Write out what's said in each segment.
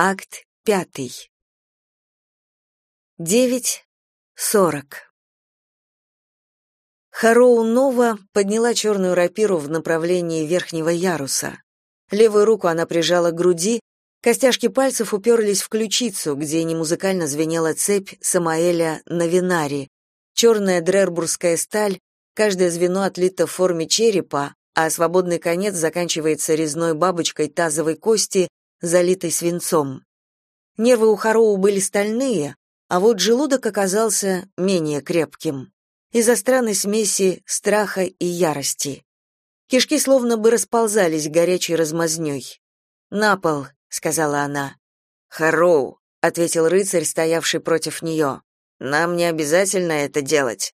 Акт пятый. Девять сорок. Хароу Нова подняла черную рапиру в направлении верхнего яруса. Левую руку она прижала к груди, костяшки пальцев уперлись в ключицу, где немузыкально звенела цепь Самаэля на винаре. Черная дрербургская сталь, каждое звено отлито в форме черепа, а свободный конец заканчивается резной бабочкой тазовой кости, залитой свинцом. Нервы у Хароу были стальные, а вот желудок оказался менее крепким. Из-за странной смеси страха и ярости. Кишки словно бы расползались горячей размазнёй. «На пол», — сказала она. «Хароу», — ответил рыцарь, стоявший против нее. «Нам не обязательно это делать».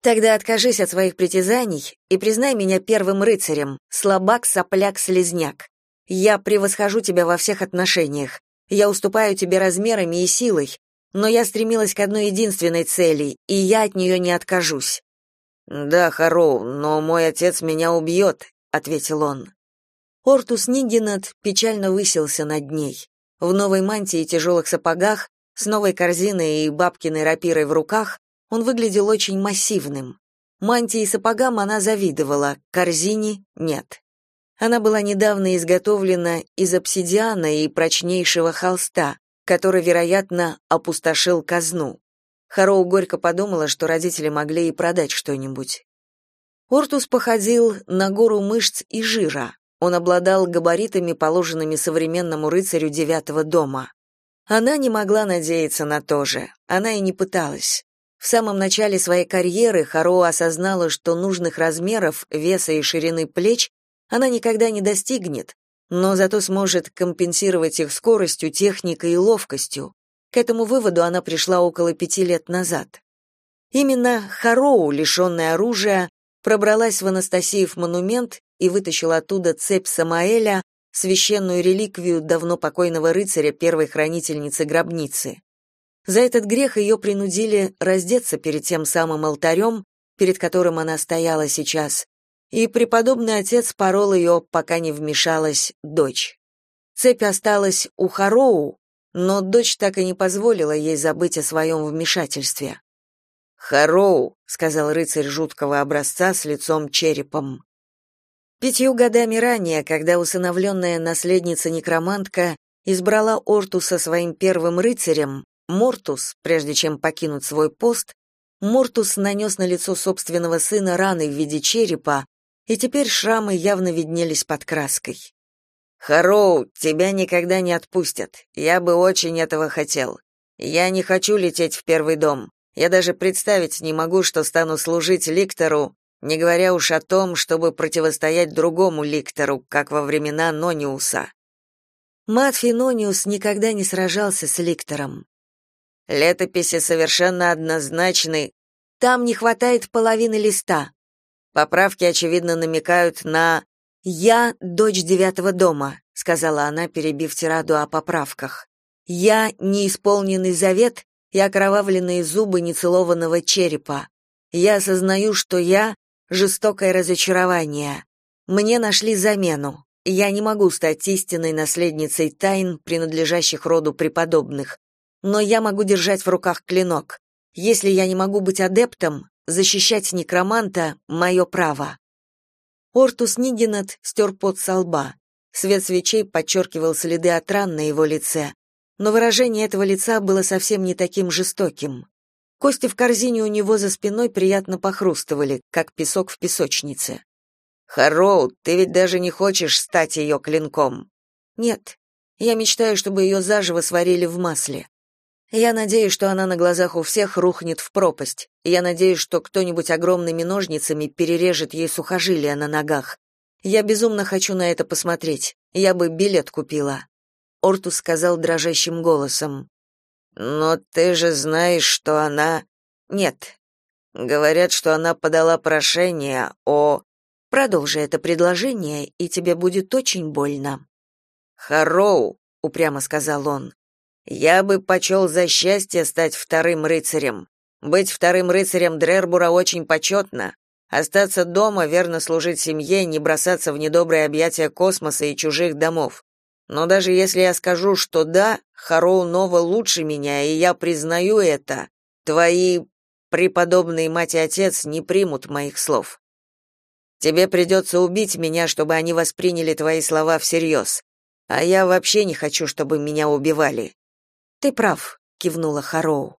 «Тогда откажись от своих притязаний и признай меня первым рыцарем, слабак, сопляк, слезняк. Я превосхожу тебя во всех отношениях. Я уступаю тебе размерами и силой, но я стремилась к одной единственной цели, и я от нее не откажусь. Да, Хароу, но мой отец меня убьет», — ответил он. Ортус Нигинат печально высился над ней. В новой мантии и тяжелых сапогах, с новой корзиной и бабкиной рапирой в руках, он выглядел очень массивным. Мантии и сапогам она завидовала, корзине — нет. Она была недавно изготовлена из обсидиана и прочнейшего холста, который, вероятно, опустошил казну. Хароу горько подумала, что родители могли и продать что-нибудь. Ортус походил на гору мышц и жира. Он обладал габаритами, положенными современному рыцарю девятого дома. Она не могла надеяться на то же. Она и не пыталась. В самом начале своей карьеры Хароу осознала, что нужных размеров, веса и ширины плеч она никогда не достигнет, но зато сможет компенсировать их скоростью, техникой и ловкостью. К этому выводу она пришла около пяти лет назад. Именно Хароу, лишенная оружия, пробралась в Анастасиев монумент и вытащила оттуда цепь Самаэля, священную реликвию давно покойного рыцаря, первой хранительницы гробницы. За этот грех ее принудили раздеться перед тем самым алтарем, перед которым она стояла сейчас, и преподобный отец порол ее, пока не вмешалась дочь. Цепь осталась у Хароу, но дочь так и не позволила ей забыть о своем вмешательстве. «Хароу», — сказал рыцарь жуткого образца с лицом черепом. Пятью годами ранее, когда усыновленная наследница-некромантка избрала Ортуса своим первым рыцарем, Мортус, прежде чем покинуть свой пост, Мортус нанес на лицо собственного сына раны в виде черепа, и теперь шрамы явно виднелись под краской. «Хароу, тебя никогда не отпустят. Я бы очень этого хотел. Я не хочу лететь в первый дом. Я даже представить не могу, что стану служить Ликтору, не говоря уж о том, чтобы противостоять другому Ликтору, как во времена Нониуса». Матфи Нониус никогда не сражался с Ликтором. Летописи совершенно однозначны. Там не хватает половины листа. Поправки, очевидно, намекают на «Я дочь девятого дома», — сказала она, перебив тираду о поправках. «Я неисполненный завет и окровавленные зубы нецелованного черепа. Я осознаю, что я — жестокое разочарование. Мне нашли замену. Я не могу стать истинной наследницей тайн, принадлежащих роду преподобных. Но я могу держать в руках клинок. Если я не могу быть адептом, Защищать некроманта — мое право. Ортус Нигинат стер пот со лба. Свет свечей подчеркивал следы от ран на его лице, но выражение этого лица было совсем не таким жестоким. Кости в корзине у него за спиной приятно похрустывали, как песок в песочнице. «Хароу, ты ведь даже не хочешь стать ее клинком?» «Нет, я мечтаю, чтобы ее заживо сварили в масле. Я надеюсь, что она на глазах у всех рухнет в пропасть. Я надеюсь, что кто-нибудь огромными ножницами перережет ей сухожилия на ногах. Я безумно хочу на это посмотреть. Я бы билет купила. Ортус сказал дрожащим голосом. Но ты же знаешь, что она Нет. Говорят, что она подала прошение о Продолжи это предложение, и тебе будет очень больно. Хароу, упрямо сказал он. Я бы почел за счастье стать вторым рыцарем. Быть вторым рыцарем Дрербура очень почетно. Остаться дома, верно служить семье, не бросаться в недобрые объятия космоса и чужих домов. Но даже если я скажу, что да, Хароу Нова лучше меня, и я признаю это, твои преподобные мать и отец не примут моих слов. Тебе придется убить меня, чтобы они восприняли твои слова всерьез. А я вообще не хочу, чтобы меня убивали. Ты прав, кивнула Хароу.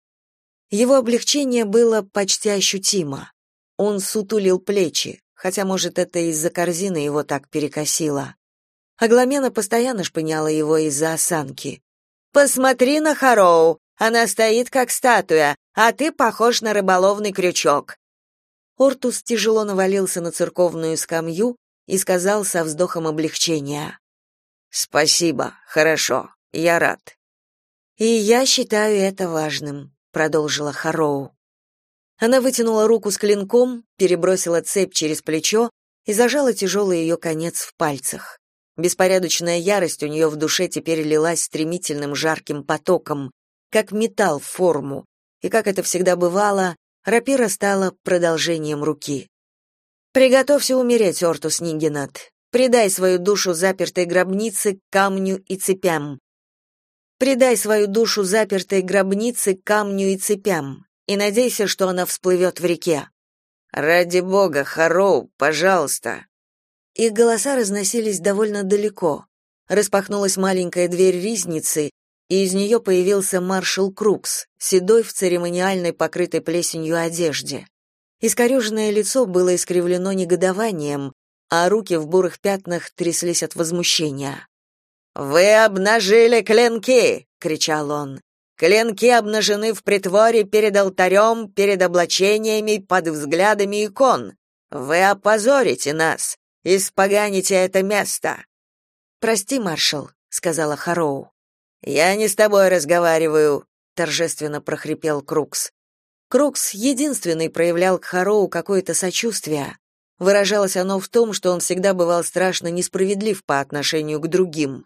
Его облегчение было почти ощутимо. Он сутулил плечи, хотя, может, это из-за корзины его так перекосило. Агламена постоянно шпыняла его из-за осанки. «Посмотри на Хароу! Она стоит как статуя, а ты похож на рыболовный крючок!» Ортус тяжело навалился на церковную скамью и сказал со вздохом облегчения. «Спасибо, хорошо, я рад». «И я считаю это важным», — продолжила Хароу. Она вытянула руку с клинком, перебросила цепь через плечо и зажала тяжелый ее конец в пальцах. Беспорядочная ярость у нее в душе теперь лилась стремительным жарким потоком, как металл в форму, и, как это всегда бывало, рапира стала продолжением руки. «Приготовься умереть, Ортус Нигенат. Предай свою душу запертой гробнице, камню и цепям. Предай свою душу запертой гробнице, камню и цепям, и надейся, что она всплывет в реке». «Ради бога, Хароу, пожалуйста», их голоса разносились довольно далеко. Распахнулась маленькая дверь ризницы, и из нее появился маршал Крукс, седой в церемониальной покрытой плесенью одежде. Искореженное лицо было искривлено негодованием, а руки в бурых пятнах тряслись от возмущения. «Вы обнажили клинки!» — кричал он. «Клинки обнажены в притворе перед алтарем, перед облачениями, под взглядами икон. Вы опозорите нас испоганите это место. Прости, маршал, сказала Хароу. Я не с тобой разговариваю, торжественно прохрипел Крукс. Крукс единственный проявлял к Хароу какое-то сочувствие. Выражалось оно в том, что он всегда бывал страшно несправедлив по отношению к другим.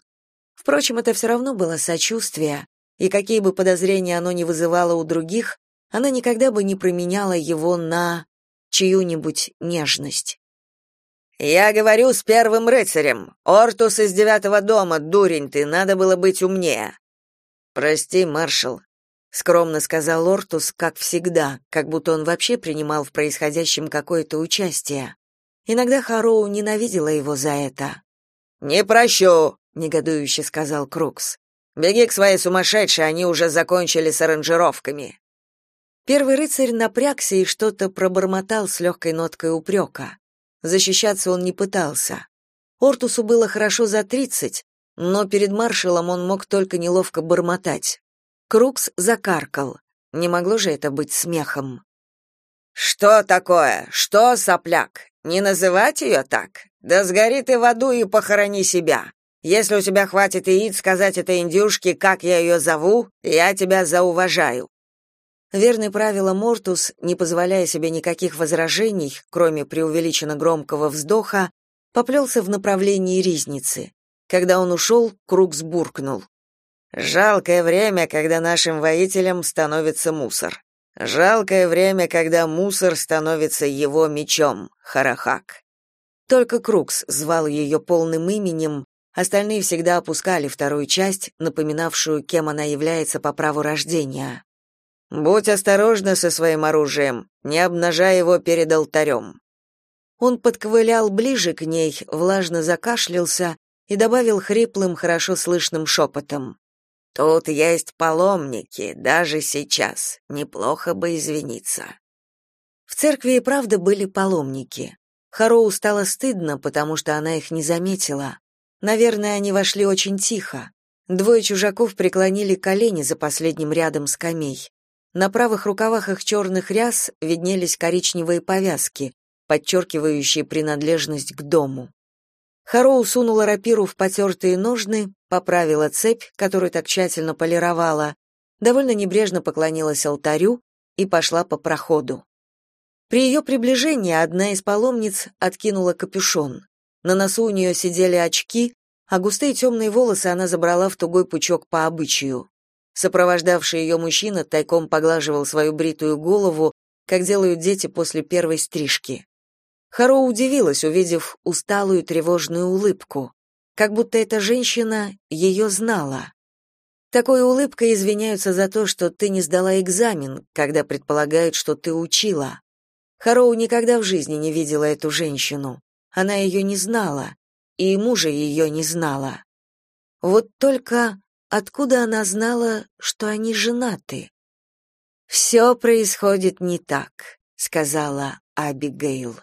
Впрочем, это все равно было сочувствие, и какие бы подозрения оно ни вызывало у других, она никогда бы не променяла его на чью-нибудь нежность. Я говорю с первым рыцарем. Ортус из девятого дома, дурень ты, надо было быть умнее. Прости, маршал, скромно сказал Ортус, как всегда, как будто он вообще принимал в происходящем какое-то участие. Иногда Хароу ненавидела его за это. Не прощу, негодующе сказал Крукс. Беги к своей сумасшедшей, они уже закончили с аранжировками. Первый рыцарь напрягся и что-то пробормотал с легкой ноткой упрека. Защищаться он не пытался. Ортусу было хорошо за тридцать, но перед маршалом он мог только неловко бормотать. Крукс закаркал. Не могло же это быть смехом. «Что такое? Что, сопляк? Не называть ее так? Да сгори ты в аду и похорони себя. Если у тебя хватит яиц сказать этой индюшке, как я ее зову, я тебя зауважаю. Верный правило Мортус, не позволяя себе никаких возражений, кроме преувеличенно громкого вздоха, поплелся в направлении ризницы. Когда он ушел, круг сбуркнул. «Жалкое время, когда нашим воителям становится мусор. Жалкое время, когда мусор становится его мечом, Харахак». Только Крукс звал ее полным именем, остальные всегда опускали вторую часть, напоминавшую, кем она является по праву рождения. Будь осторожна со своим оружием, не обнажай его перед алтарем». Он подковылял ближе к ней, влажно закашлялся и добавил хриплым, хорошо слышным шепотом. «Тут есть паломники, даже сейчас. Неплохо бы извиниться». В церкви и правда были паломники. Хароу стало стыдно, потому что она их не заметила. Наверное, они вошли очень тихо. Двое чужаков преклонили колени за последним рядом скамей. На правых рукавах их черных ряс виднелись коричневые повязки, подчеркивающие принадлежность к дому. Хароу сунула рапиру в потертые ножны, поправила цепь, которую так тщательно полировала, довольно небрежно поклонилась алтарю и пошла по проходу. При ее приближении одна из паломниц откинула капюшон. На носу у нее сидели очки, а густые темные волосы она забрала в тугой пучок по обычаю. Сопровождавший ее мужчина тайком поглаживал свою бритую голову, как делают дети после первой стрижки. Харо удивилась, увидев усталую тревожную улыбку. как будто эта женщина ее знала. Такой улыбкой извиняются за то, что ты не сдала экзамен, когда предполагают, что ты учила. Хароу никогда в жизни не видела эту женщину. Она ее не знала, и мужа ее не знала. Вот только откуда она знала, что они женаты? «Все происходит не так», — сказала Абигейл.